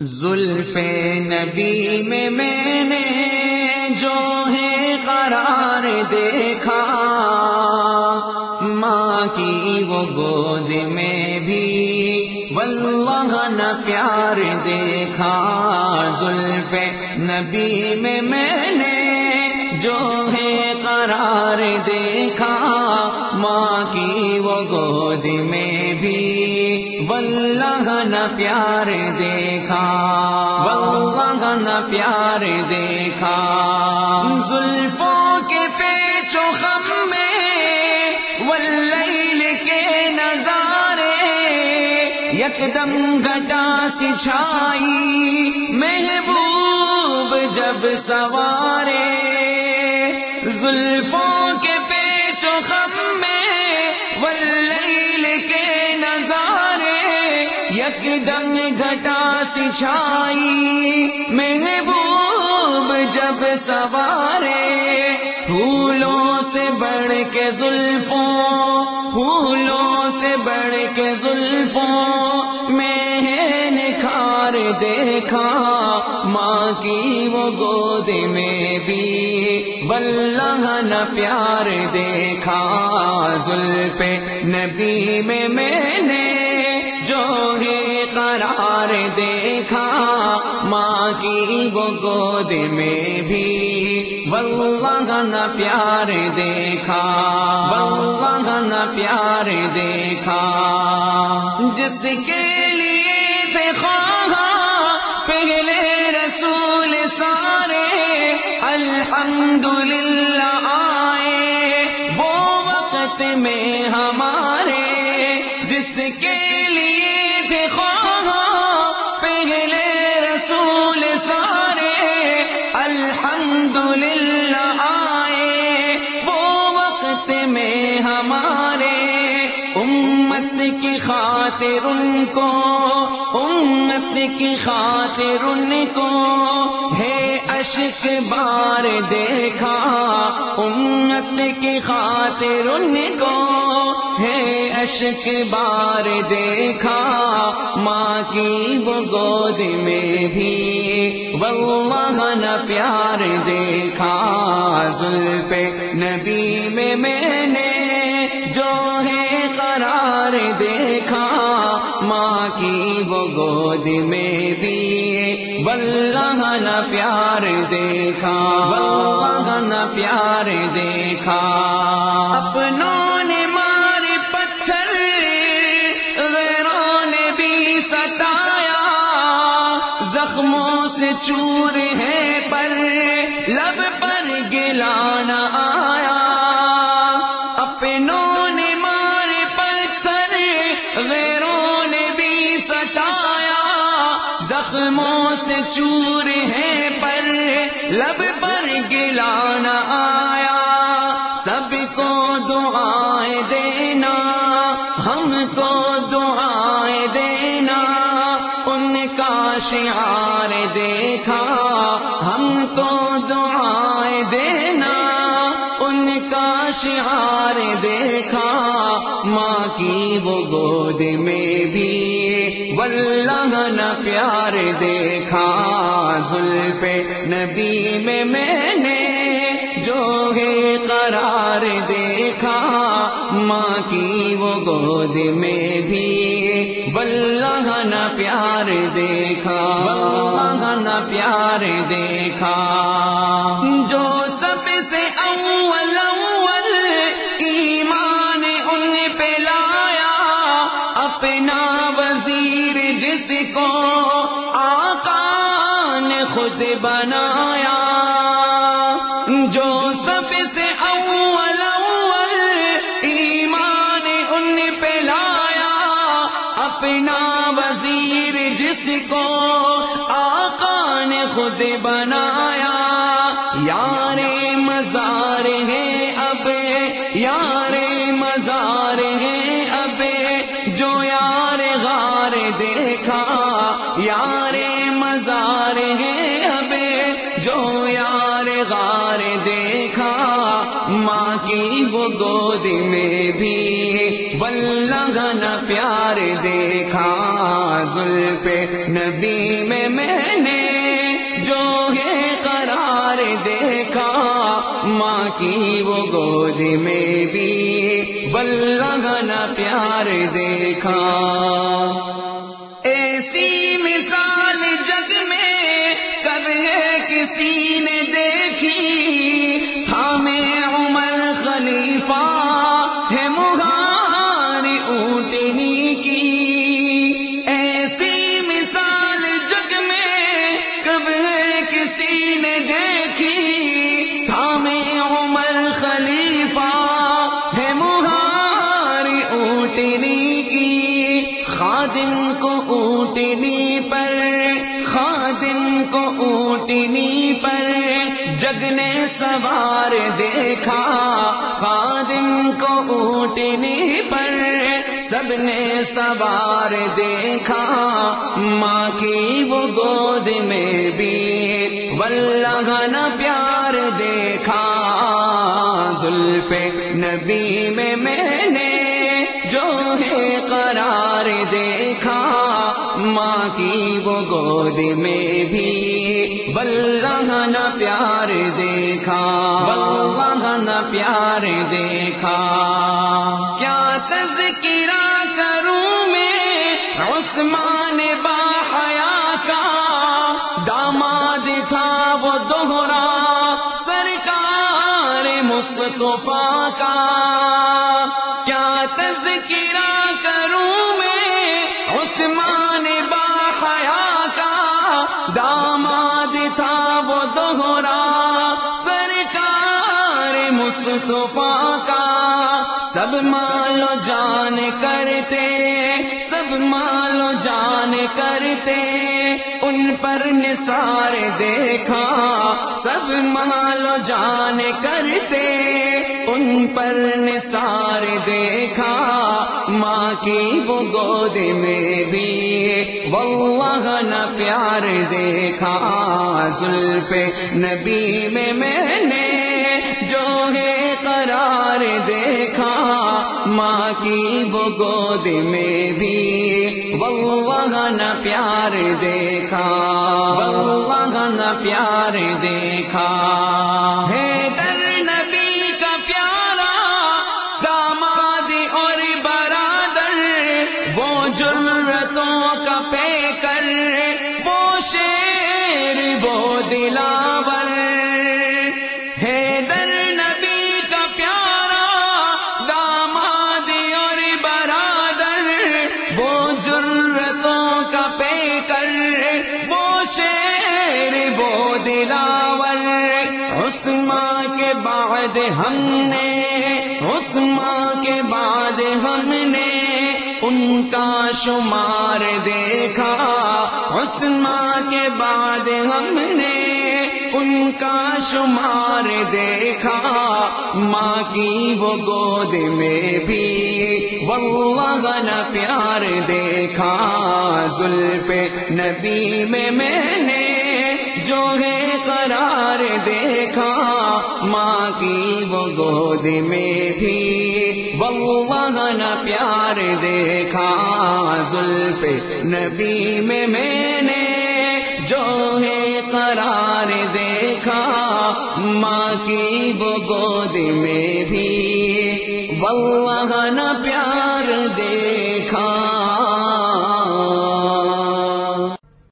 زلف نبی میں میں نے جو ہے قرار دیکھا، ماں کی وہ گود میں بھی واللہ نہ پیار دیکھا۔ زلف نبی میں میں نے جو ہے قرار دیکھا، ماں کی وہ گود میں نہ پیار دیکھا۔ واللہ نہ پیار دیکھا۔ زلفوں کے پیچو خم میں واللیل کے نظارے یکدم گھٹا سی چھائی۔ محبوب جب سوارے زلفوں کے پیچو خم میں واللیل کے یک دم گھٹا سی چھائی۔ محبوب جب سوارے، پھولوں سے بڑھ کے زلفوں، پھولوں سے بڑھ کے زلفوں۔ میں نکھار دیکھا، ماں کی وہ گود میں بھی۔ بلہ نہ پیار دیکھا، زلف نبی میں میں نے قرار دیکھا، ماں کی وہ گود میں بھی واللہ نہ پیار دیکھا، واللہ نہ پیار دیکھا۔ جس کے لیے تھے خواہ پہلے رسول سارے، الحمدللہ۔ خاطر ان کو، امت کی خاطر ان کو۔ ہے اشک بار دیکھا، امت کی خاطر ان کو۔ ہے اشک بار دیکھا، ماں کی وہ گود میں بھی واللہ نہ پیار دیکھا۔ زلف نبی میں میں نے دیکھا، واللہ نہ پیار دیکھا۔ اپنوں نے مار پتھر غیروں نے بھی ستایا۔ زخموں سے چور ہے پر، لب پر گلانا آیا۔ اپنوں نے مار پتھر نے بھی زخموں سے چور ہے کو دعائیں دینا، ہم کو دعائیں دینا، ان کا شعار دیکھا، ہم کو دعائیں دینا، ان کا شعار دیکھا، ماں کی وہ گود میں بھی واللہ نہ پیار دیکھا، زلف نبی میں میں نے جو ہے قرار میں بھی واللہ نہ پیار دیکھا، واللہ نہ پیار دیکھا۔ جو سب سے اول اول ایمان ان پہ لایا، اپنا وزیر جس کو آقا نے خود بنایا۔ آقا نے خود بنایا۔ یار مزار ہے اب، یار مزار ہے اب۔ جو یار غار دیکھا، یار مزار ہے اب۔ جو یار غار دیکھا، ماں کی وہ گود میں بھی۔ واللہ نہ پیار دیکھا زلف ماں سب نے سوار دیکھا، ماں کی وہ گود میں بھی۔ واللہ نہ پیار دیکھا، زلف نبی میں میں نے جو ہے قرار دیکھا۔ ماں کی وہ گود میں بھی۔ بلہ نہ پیار دیکھا۔ بلہ نہ پیار دیکھا۔ عثمان با حیا کا داماد تھا وہ دوہرا سرکار مصطفیٰ کا۔ کیا تذکرہ کروں میں عثمان با حیا کا داماد مصطفیٰ کا سب مالو جان کرتے، سب مالو جان کرتے، ان پر نثار دیکھا، سب مالو جان کرتے، ان پر نثار دیکھا، ماں کی وہ گود میں بھی واللہ نہ پیار دیکھا، زلف نبی میں میں نے جو ہے قرار دیکھا، ماں کی وہ گود میں بھی واللہ پیار دیکھا واللہ پیار دیکھا۔ ہے در نبی کا پیارا، داماد اور برادر، وہ جرتوں عثمان کے بعد ہم نے ان کا شمار دیکھا۔ عثمان کے بعد ہم نے ان کا شمار دیکھا۔ ماں کی وہ گود میں بھی واللہ پیار دیکھا۔ زلف نبی میں میں نے جو ہے قرار دیکھا۔ کی وہ گود میں بھی واللہ نہ پیار دیکھا زلف نبی میں میں نے جو ہے قرار دیکھا ماں کی وہ گود میں بھی بوا